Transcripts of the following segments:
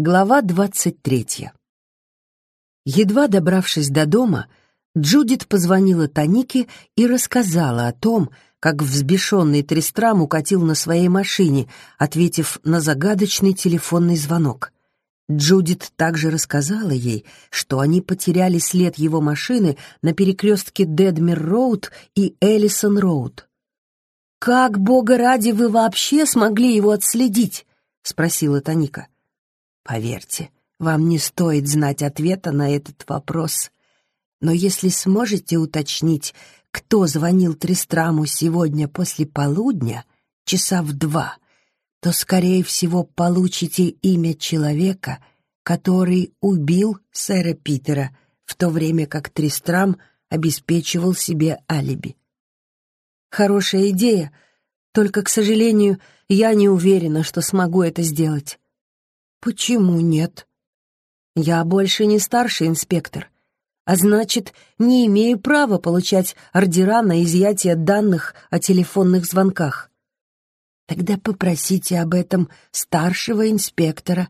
Глава двадцать третья. Едва добравшись до дома, Джудит позвонила Танике и рассказала о том, как взбешенный Тристрам укатил на своей машине, ответив на загадочный телефонный звонок. Джудит также рассказала ей, что они потеряли след его машины на перекрестке Дедмир-Роуд и Эллисон-Роуд. «Как, бога ради, вы вообще смогли его отследить?» — спросила Таника. Поверьте, вам не стоит знать ответа на этот вопрос. Но если сможете уточнить, кто звонил Тристраму сегодня после полудня, часа в два, то, скорее всего, получите имя человека, который убил сэра Питера, в то время как Тристрам обеспечивал себе алиби. Хорошая идея, только, к сожалению, я не уверена, что смогу это сделать. «Почему нет?» «Я больше не старший инспектор, а значит, не имею права получать ордера на изъятие данных о телефонных звонках. Тогда попросите об этом старшего инспектора.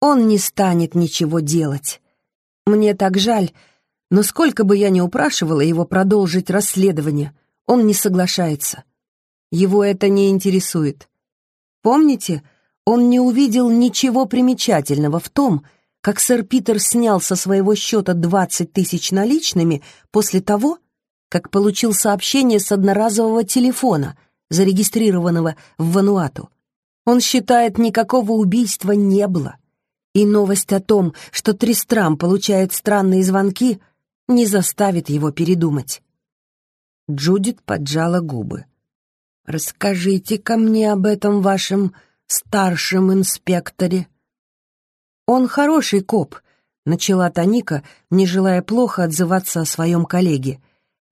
Он не станет ничего делать. Мне так жаль, но сколько бы я ни упрашивала его продолжить расследование, он не соглашается. Его это не интересует. Помните, он не увидел ничего примечательного в том, как сэр Питер снял со своего счета 20 тысяч наличными после того, как получил сообщение с одноразового телефона, зарегистрированного в Вануату. Он считает, никакого убийства не было. И новость о том, что Тристрам получает странные звонки, не заставит его передумать. Джудит поджала губы. «Расскажите-ка мне об этом вашем старшем инспекторе. Он хороший коп, начала Таника, не желая плохо отзываться о своем коллеге,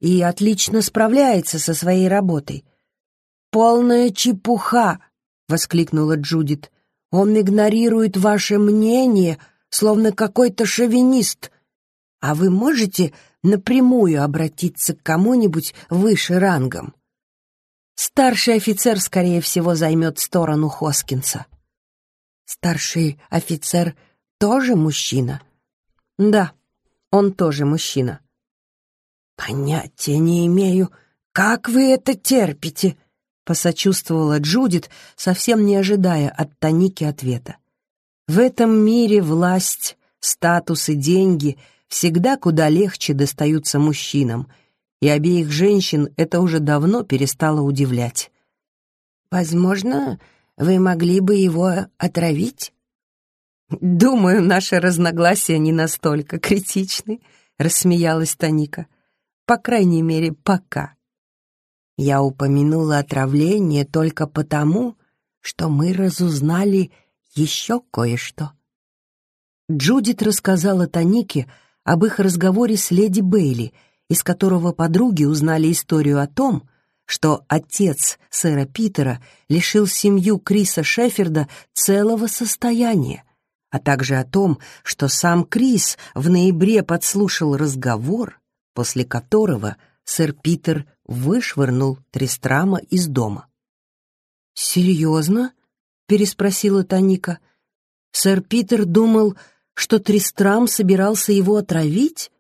и отлично справляется со своей работой. «Полная чепуха!» — воскликнула Джудит. «Он игнорирует ваше мнение, словно какой-то шовинист. А вы можете напрямую обратиться к кому-нибудь выше рангом?» Старший офицер, скорее всего, займет сторону Хоскинса. Старший офицер тоже мужчина? Да, он тоже мужчина. Понятия не имею, как вы это терпите, посочувствовала Джудит, совсем не ожидая от Таники ответа. В этом мире власть, статус и деньги всегда куда легче достаются мужчинам — и обеих женщин это уже давно перестало удивлять. «Возможно, вы могли бы его отравить?» «Думаю, наши разногласия не настолько критичны», — рассмеялась Таника. «По крайней мере, пока». Я упомянула отравление только потому, что мы разузнали еще кое-что. Джудит рассказала Танике об их разговоре с леди Бейли — из которого подруги узнали историю о том, что отец сэра Питера лишил семью Криса Шеферда целого состояния, а также о том, что сам Крис в ноябре подслушал разговор, после которого сэр Питер вышвырнул Тристрама из дома. «Серьезно?» — переспросила Таника. «Сэр Питер думал, что Тристрам собирался его отравить?»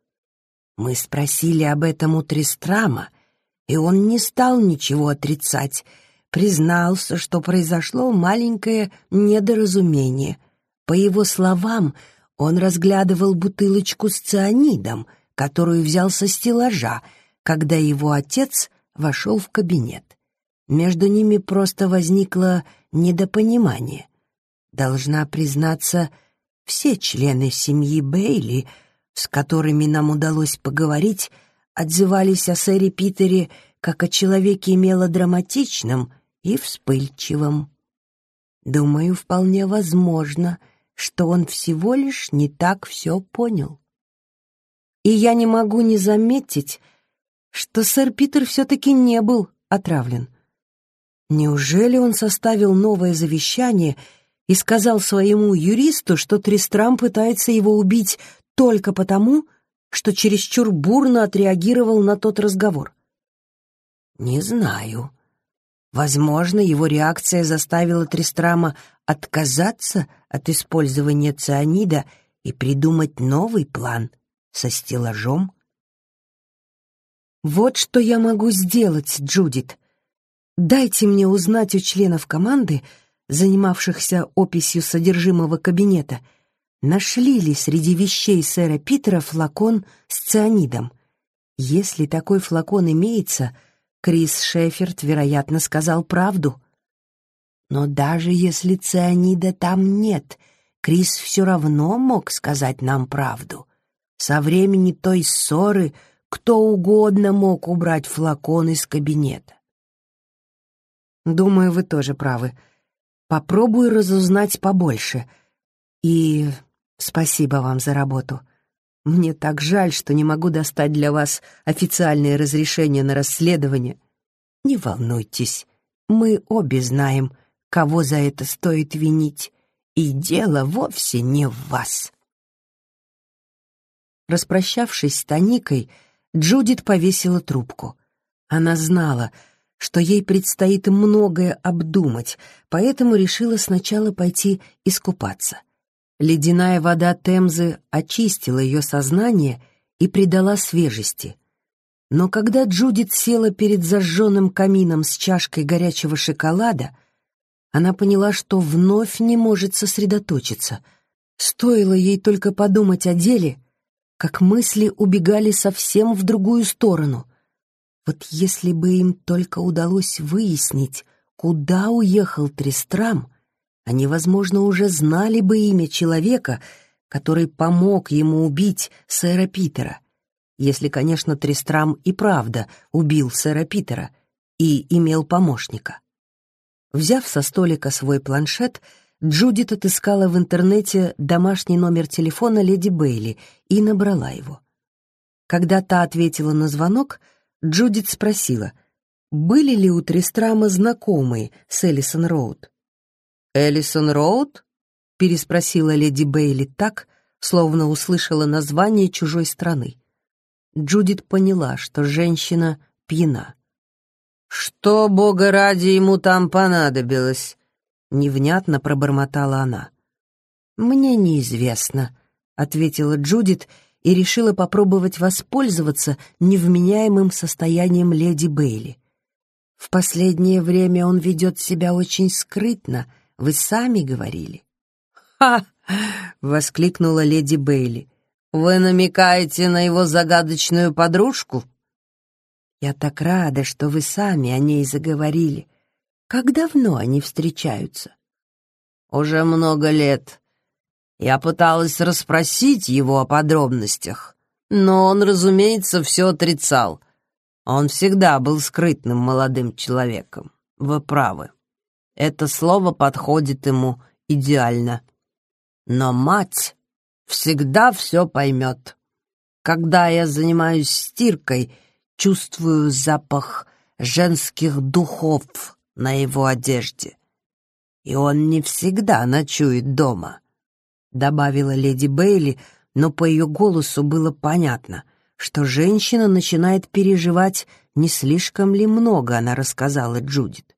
Мы спросили об этом у Тристрама, и он не стал ничего отрицать, признался, что произошло маленькое недоразумение. По его словам, он разглядывал бутылочку с цианидом, которую взял со стеллажа, когда его отец вошел в кабинет. Между ними просто возникло недопонимание. Должна признаться, все члены семьи Бейли — с которыми нам удалось поговорить, отзывались о сэре Питере как о человеке мелодраматичном и вспыльчивом. Думаю, вполне возможно, что он всего лишь не так все понял. И я не могу не заметить, что сэр Питер все-таки не был отравлен. Неужели он составил новое завещание и сказал своему юристу, что Тристрам пытается его убить только потому, что чересчур бурно отреагировал на тот разговор? Не знаю. Возможно, его реакция заставила Тристрама отказаться от использования цианида и придумать новый план со стеллажом. «Вот что я могу сделать, Джудит. Дайте мне узнать у членов команды, занимавшихся описью содержимого кабинета, нашли ли среди вещей сэра Питера флакон с цианидом. Если такой флакон имеется, Крис Шеферд, вероятно, сказал правду. Но даже если цианида там нет, Крис все равно мог сказать нам правду. Со времени той ссоры кто угодно мог убрать флакон из кабинета. Думаю, вы тоже правы. Попробую разузнать побольше. И спасибо вам за работу. Мне так жаль, что не могу достать для вас официальное разрешение на расследование. Не волнуйтесь, мы обе знаем, кого за это стоит винить, и дело вовсе не в вас. Распрощавшись с Таникой, Джудит повесила трубку. Она знала, что ей предстоит многое обдумать, поэтому решила сначала пойти искупаться. Ледяная вода Темзы очистила ее сознание и придала свежести. Но когда Джудит села перед зажженным камином с чашкой горячего шоколада, она поняла, что вновь не может сосредоточиться. Стоило ей только подумать о деле, как мысли убегали совсем в другую сторону — вот если бы им только удалось выяснить, куда уехал Тристрам, они, возможно, уже знали бы имя человека, который помог ему убить сэра Питера. Если, конечно, Тристрам и правда убил сэра Питера и имел помощника. Взяв со столика свой планшет, Джудит отыскала в интернете домашний номер телефона леди Бейли и набрала его. Когда та ответила на звонок — Джудит спросила, были ли у Тристрама знакомые с Эллисон Роуд. «Эллисон Роуд?» — переспросила леди Бейли так, словно услышала название чужой страны. Джудит поняла, что женщина пьяна. «Что, бога ради, ему там понадобилось?» — невнятно пробормотала она. «Мне неизвестно», — ответила Джудит и решила попробовать воспользоваться невменяемым состоянием леди Бейли. В последнее время он ведет себя очень скрытно, вы сами говорили. «Ха!» — воскликнула леди Бейли. «Вы намекаете на его загадочную подружку?» «Я так рада, что вы сами о ней заговорили. Как давно они встречаются?» «Уже много лет. Я пыталась расспросить его о подробностях, но он, разумеется, все отрицал. Он всегда был скрытным молодым человеком. Вы правы. Это слово подходит ему идеально. Но мать всегда все поймет. Когда я занимаюсь стиркой, чувствую запах женских духов на его одежде. И он не всегда ночует дома добавила леди Бейли, но по ее голосу было понятно, что женщина начинает переживать, не слишком ли много она рассказала Джудит.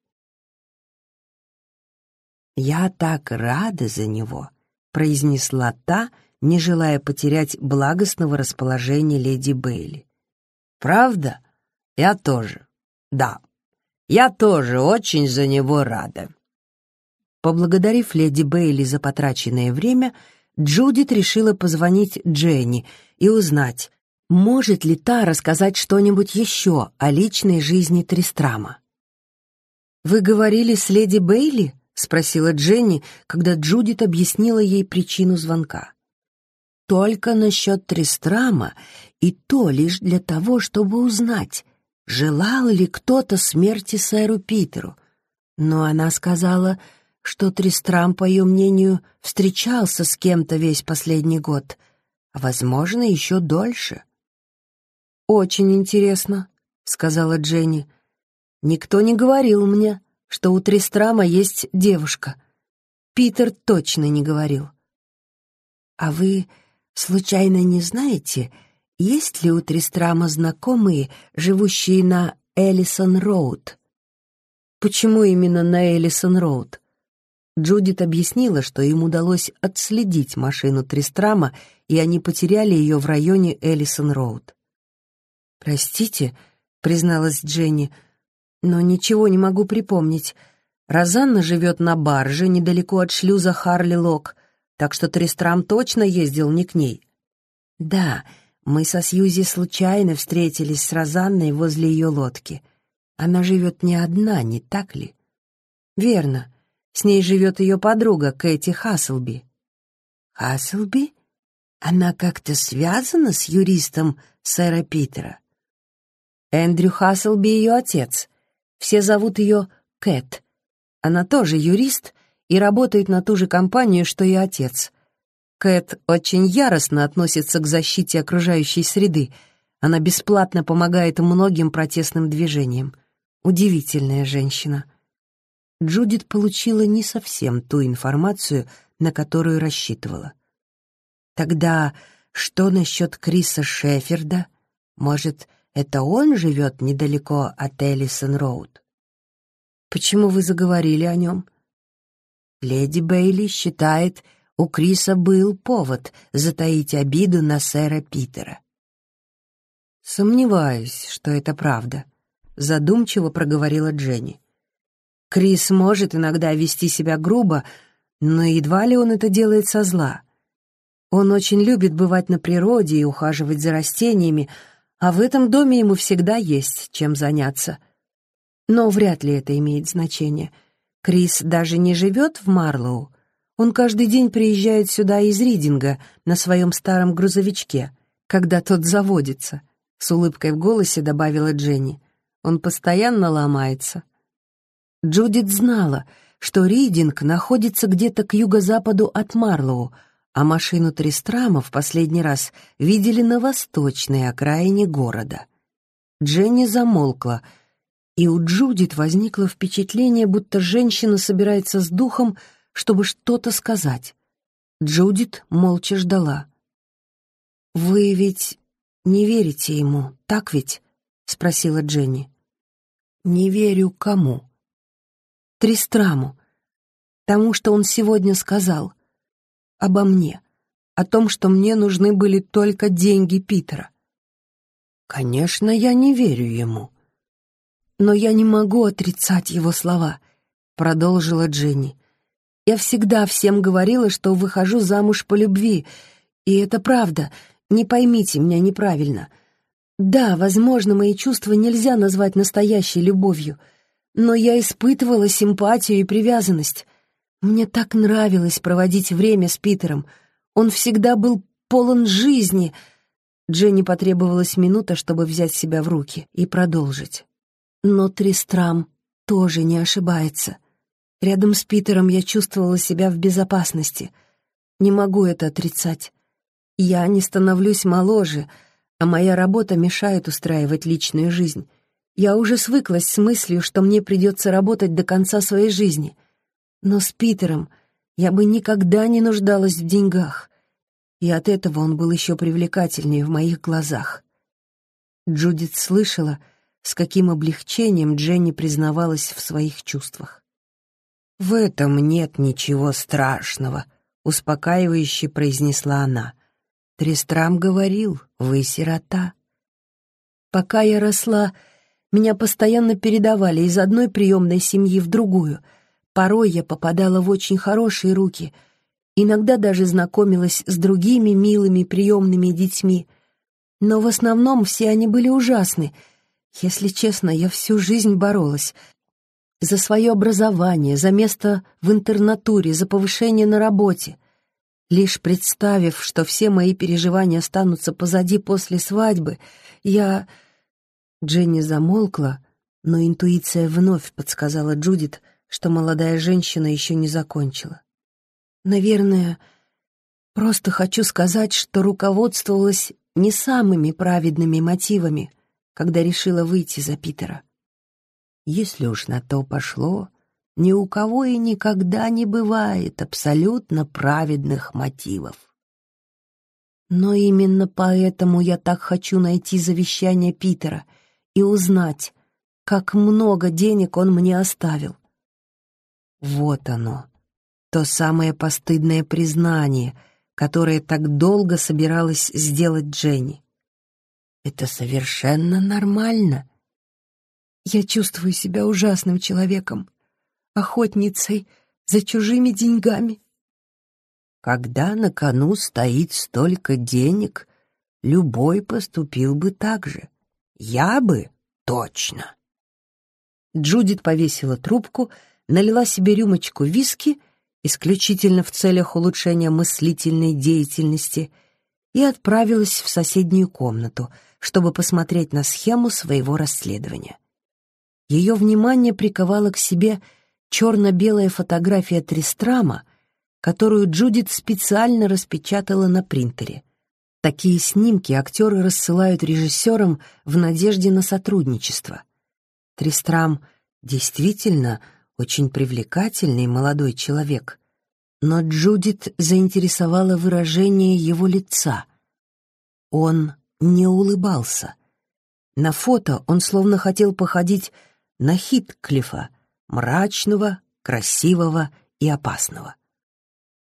«Я так рада за него», — произнесла та, не желая потерять благостного расположения леди Бейли. «Правда? Я тоже. Да, я тоже очень за него рада». Поблагодарив леди Бейли за потраченное время, Джудит решила позвонить Дженни и узнать, может ли та рассказать что-нибудь еще о личной жизни Тристрама. «Вы говорили с леди Бейли?» — спросила Дженни, когда Джудит объяснила ей причину звонка. «Только насчет Тристрама, и то лишь для того, чтобы узнать, желал ли кто-то смерти сэру Питеру. Но она сказала, что Тристрам, по ее мнению, встречался с кем-то весь последний год, а, возможно, еще дольше. «Очень интересно», — сказала Дженни. «Никто не говорил мне, что у Тристрама есть девушка. Питер точно не говорил». «А вы, случайно, не знаете, есть ли у Тристрама знакомые, живущие на Эллисон-Роуд?» Почему именно на Эллисон-Роуд? Джудит объяснила, что им удалось отследить машину Тристрама, и они потеряли ее в районе Эллисон-Роуд. «Простите», — призналась Дженни, — «но ничего не могу припомнить. Розанна живет на барже недалеко от шлюза Харли-Лок, так что Тристрам точно ездил не к ней». «Да, мы со Сьюзи случайно встретились с Розанной возле ее лодки. Она живет не одна, не так ли?» «Верно. С ней живет ее подруга Кэти Хасселби». «Хасселби? Она как-то связана с юристом сэра Питера?» Эндрю Хасселби ее отец. Все зовут ее Кэт. Она тоже юрист и работает на ту же компанию, что и отец. Кэт очень яростно относится к защите окружающей среды. Она бесплатно помогает многим протестным движениям. Удивительная женщина. Джудит получила не совсем ту информацию, на которую рассчитывала. Тогда что насчет Криса Шеферда? Может, это он живет недалеко от Эллисон-Роуд. Почему вы заговорили о нем? Леди Бейли считает, у Криса был повод затаить обиду на сэра Питера. Сомневаюсь, что это правда, задумчиво проговорила Дженни. Крис может иногда вести себя грубо, но едва ли он это делает со зла. Он очень любит бывать на природе и ухаживать за растениями, а в этом доме ему всегда есть чем заняться. Но вряд ли это имеет значение. Крис даже не живет в Марлоу. Он каждый день приезжает сюда из Ридинга на своем старом грузовичке, когда тот заводится. С улыбкой в голосе добавила Дженни. Он постоянно ломается. Джудит знала, что Ридинг находится где-то к юго-западу от Марлоу, а машину Тристрама в последний раз видели на восточной окраине города. Дженни замолкла, и у Джудит возникло впечатление, будто женщина собирается с духом, чтобы что-то сказать. Джудит молча ждала. «Вы ведь не верите ему, так ведь?» — спросила Дженни. «Не верю кому?» «Тристраму. Тому, что он сегодня сказал обо мне, о том, что мне нужны были только деньги Питера. Конечно, я не верю ему. Но я не могу отрицать его слова, продолжила Дженни. Я всегда всем говорила, что выхожу замуж по любви, и это правда, не поймите меня неправильно. Да, возможно, мои чувства нельзя назвать настоящей любовью, но я испытывала симпатию и привязанность. Мне так нравилось проводить время с Питером. Он всегда был полон жизни. Дженни потребовалась минута, чтобы взять себя в руки и продолжить. Но Тристрам тоже не ошибается. Рядом с Питером я чувствовала себя в безопасности. Не могу это отрицать. Я не становлюсь моложе, а моя работа мешает устраивать личную жизнь. Я уже свыклась с мыслью, что мне придется работать до конца своей жизни — но с Питером я бы никогда не нуждалась в деньгах, и от этого он был еще привлекательнее в моих глазах. Джудит слышала, с каким облегчением Дженни признавалась в своих чувствах. «В этом нет ничего страшного», — успокаивающе произнесла она. «Трестрам говорил, вы сирота». Пока я росла, меня постоянно передавали из одной приемной семьи в другую — Порой я попадала в очень хорошие руки, иногда даже знакомилась с другими милыми приемными детьми, но в основном все они были ужасны. Если честно, я всю жизнь боролась за свое образование, за место в интернатуре, за повышение на работе. Лишь представив, что все мои переживания останутся позади после свадьбы, я... Дженни замолкла, но интуиция вновь подсказала Джудит, что молодая женщина еще не закончила. Наверное, просто хочу сказать, что руководствовалась не самыми праведными мотивами, когда решила выйти за Питера. Если уж на то пошло, ни у кого и никогда не бывает абсолютно праведных мотивов. Но именно поэтому я так хочу найти завещание Питера и узнать, как много денег он мне оставил. Вот оно, то самое постыдное признание, которое так долго собиралась сделать Дженни. Это совершенно нормально. Я чувствую себя ужасным человеком, охотницей за чужими деньгами. Когда на кону стоит столько денег, любой поступил бы так же. Я бы точно. Джудит повесила трубку, налила себе рюмочку виски, исключительно в целях улучшения мыслительной деятельности, и отправилась в соседнюю комнату, чтобы посмотреть на схему своего расследования. Ее внимание приковала к себе черно-белая фотография Тристрама, которую Джудит специально распечатала на принтере. Такие снимки актеры рассылают режиссерам в надежде на сотрудничество. Тристрам действительно очень привлекательный молодой человек, но Джудит заинтересовало выражение его лица. Он не улыбался. На фото он словно хотел походить на Хитклифа, мрачного, красивого и опасного.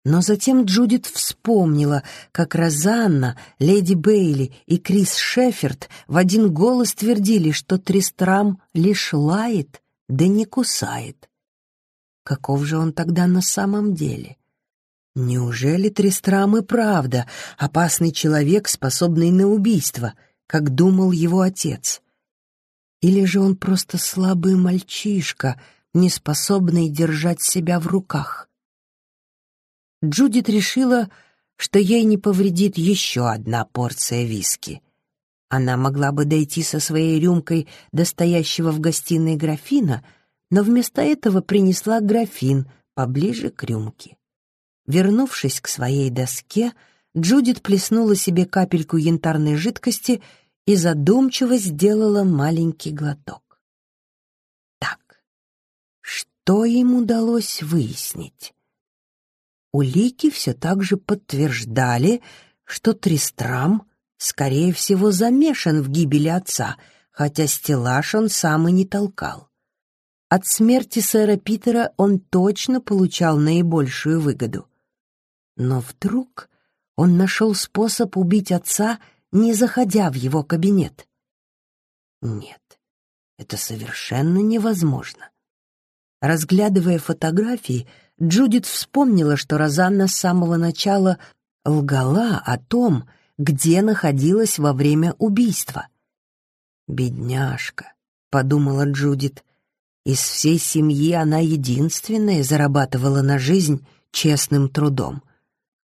Но затем Джудит вспомнила, как Розанна, леди Бейли и Крис Шеффорд в один голос твердили, что Тристрам лишь лает, да не кусает. Каков же он тогда на самом деле? Неужели Тристрам и правда опасный человек, способный на убийство, как думал его отец? Или же он просто слабый мальчишка, не способный держать себя в руках? Джудит решила, что ей не повредит еще одна порция виски. Она могла бы дойти со своей рюмкой до стоящего в гостиной графина, но вместо этого принесла графин поближе к рюмке. Вернувшись к своей доске, Джудит плеснула себе капельку янтарной жидкости и задумчиво сделала маленький глоток. Так, что им удалось выяснить? Улики все так же подтверждали, что Тристрам, скорее всего, замешан в гибели отца, хотя стеллаж он сам и не толкал. От смерти сэра Питера он точно получал наибольшую выгоду. Но вдруг он нашел способ убить отца, не заходя в его кабинет. Нет, это совершенно невозможно. Разглядывая фотографии, Джудит вспомнила, что Розанна с самого начала лгала о том, где находилась во время убийства. «Бедняжка», — подумала Джудит, — «из всей семьи она единственная зарабатывала на жизнь честным трудом.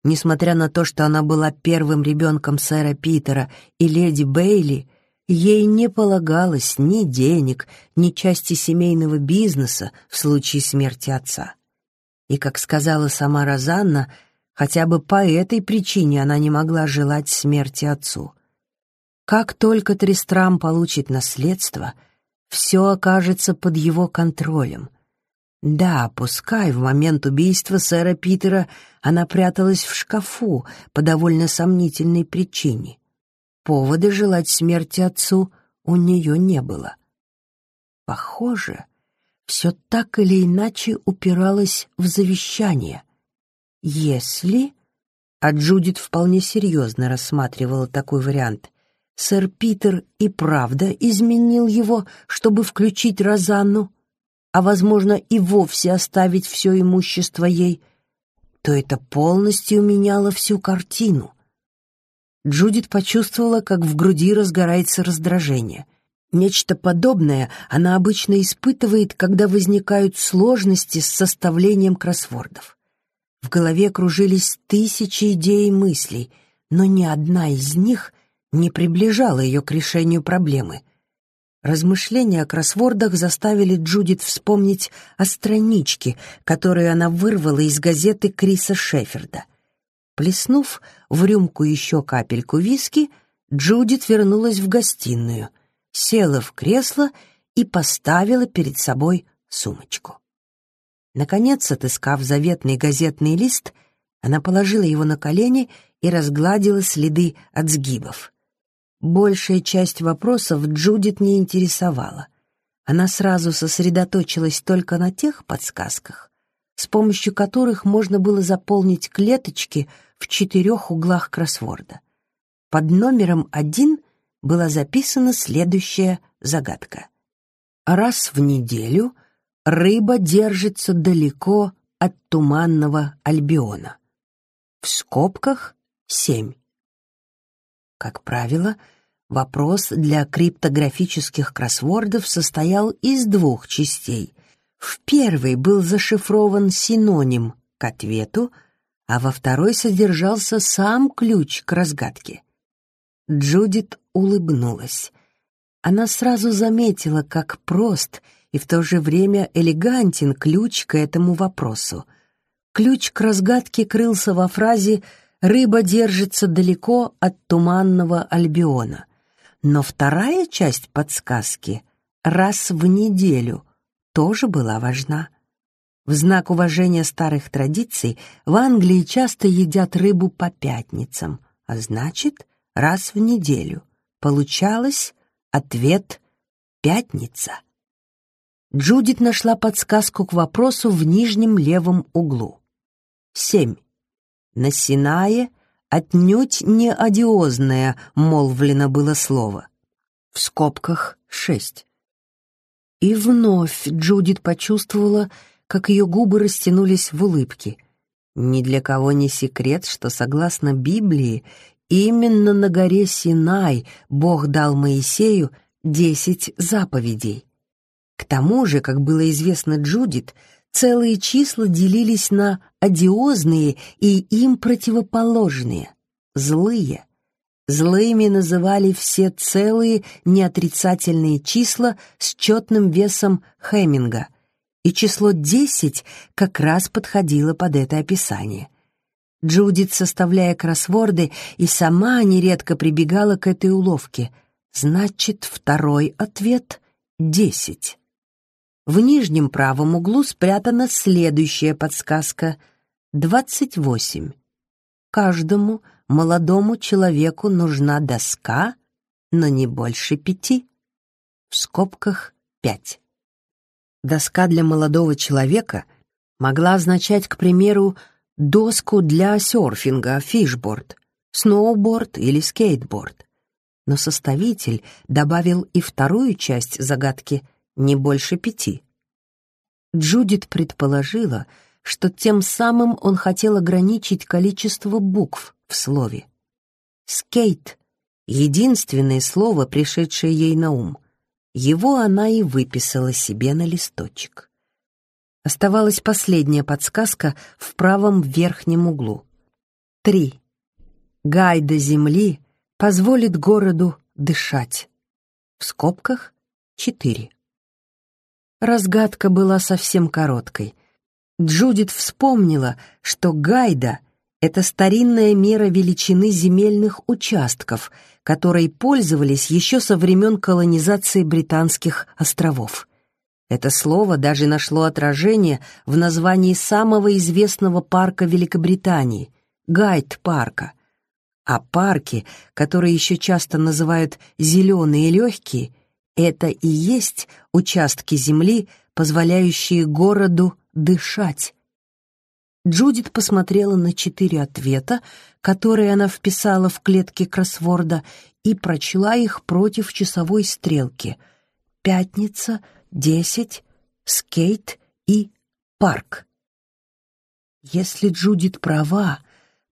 Несмотря на то, что она была первым ребенком сэра Питера и леди Бейли, ей не полагалось ни денег, ни части семейного бизнеса в случае смерти отца. И, как сказала сама Розанна, хотя бы по этой причине она не могла желать смерти отцу. Как только Тристрам получит наследство, все окажется под его контролем. Да, пускай в момент убийства сэра Питера она пряталась в шкафу по довольно сомнительной причине. Повода желать смерти отцу у нее не было. Похоже, все так или иначе упиралось в завещание. Если... А Джудит вполне серьезно рассматривала такой вариант. Сэр Питер и правда изменил его, чтобы включить Розанну, а, возможно, и вовсе оставить все имущество ей, то это полностью меняло всю картину. Джудит почувствовала, как в груди разгорается раздражение — Нечто подобное она обычно испытывает, когда возникают сложности с составлением кроссвордов. В голове кружились тысячи идей и мыслей, но ни одна из них не приближала ее к решению проблемы. Размышления о кроссвордах заставили Джудит вспомнить о страничке, которую она вырвала из газеты Криса Шеферда. Плеснув в рюмку еще капельку виски, Джудит вернулась в гостиную — села в кресло и поставила перед собой сумочку. Наконец, отыскав заветный газетный лист, она положила его на колени и разгладила следы от сгибов. Большая часть вопросов Джудит не интересовала. Она сразу сосредоточилась только на тех подсказках, с помощью которых можно было заполнить клеточки в четырех углах кроссворда. Под номером один была записана следующая загадка. Раз в неделю рыба держится далеко от туманного Альбиона. В скобках семь. Как правило, вопрос для криптографических кроссвордов состоял из двух частей. В первой был зашифрован синоним к ответу, а во второй содержался сам ключ к разгадке. Джудит улыбнулась. Она сразу заметила, как прост и в то же время элегантен ключ к этому вопросу. Ключ к разгадке крылся во фразе «рыба держится далеко от туманного Альбиона». Но вторая часть подсказки «раз в неделю» тоже была важна. В знак уважения старых традиций в Англии часто едят рыбу по пятницам, а значит, раз в неделю. Получалось ответ «пятница». Джудит нашла подсказку к вопросу в нижнем левом углу. Семь. На Синае отнюдь не одиозное молвлено было слово. В скобках шесть. И вновь Джудит почувствовала, как ее губы растянулись в улыбке. Ни для кого не секрет, что, согласно Библии, именно на горе Синай Бог дал Моисею десять заповедей. К тому же, как было известно Джудит, целые числа делились на одиозные и им противоположные, злые. Злыми называли все целые неотрицательные числа с четным весом Хеминга, и число 10 как раз подходило под это описание. Джудит, составляя кроссворды, и сама нередко прибегала к этой уловке. Значит, второй ответ — 10. В нижнем правом углу спрятана следующая подсказка — 28. Каждому — молодому человеку нужна доска, но не больше пяти. В скобках пять. Доска для молодого человека могла означать, к примеру, доску для серфинга, фишборд, сноуборд или скейтборд. Но составитель добавил и вторую часть загадки не больше пяти. Джудит предположила, что тем самым он хотел ограничить количество букв в слове. «Скейт» — единственное слово, пришедшее ей на ум. Его она и выписала себе на листочек. Оставалась последняя подсказка в правом верхнем углу. Три. Гайда земли позволит городу дышать. В скобках четыре. Разгадка была совсем короткой. Джудит вспомнила, что гайда — это старинная мера величины земельных участков, которой пользовались еще со времен колонизации британских островов. Это слово даже нашло отражение в названии самого известного парка Великобритании — Гайд-парка. А парки, которые еще часто называют «зеленые легкие», это и есть участки земли, позволяющие городу дышать. Джудит посмотрела на четыре ответа, которые она вписала в клетки кроссворда, и прочла их против часовой стрелки. Пятница, десять, скейт и парк. Если Джудит права,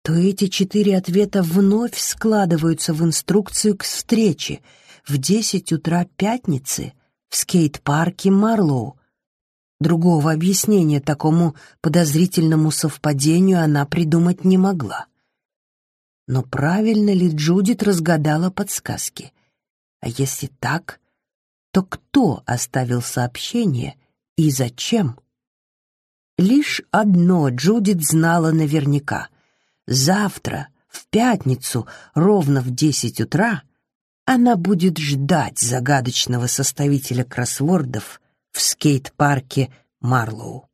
то эти четыре ответа вновь складываются в инструкцию к встрече в десять утра пятницы в скейт-парке Марлоу, Другого объяснения такому подозрительному совпадению она придумать не могла. Но правильно ли Джудит разгадала подсказки? А если так, то кто оставил сообщение и зачем? Лишь одно Джудит знала наверняка. Завтра, в пятницу, ровно в десять утра, она будет ждать загадочного составителя кроссвордов — в скейт-парке Марлоу.